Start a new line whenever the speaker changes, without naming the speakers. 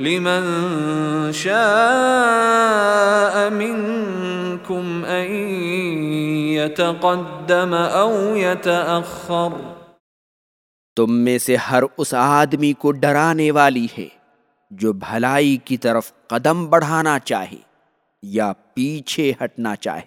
لمن شاء منكم ان يتقدم او يتاخر
تم میں سے ہر اس آدمی کو ڈرانے والی ہے جو بھلائی کی طرف قدم بڑھانا چاہے یا پیچھے ہٹنا چاہے۔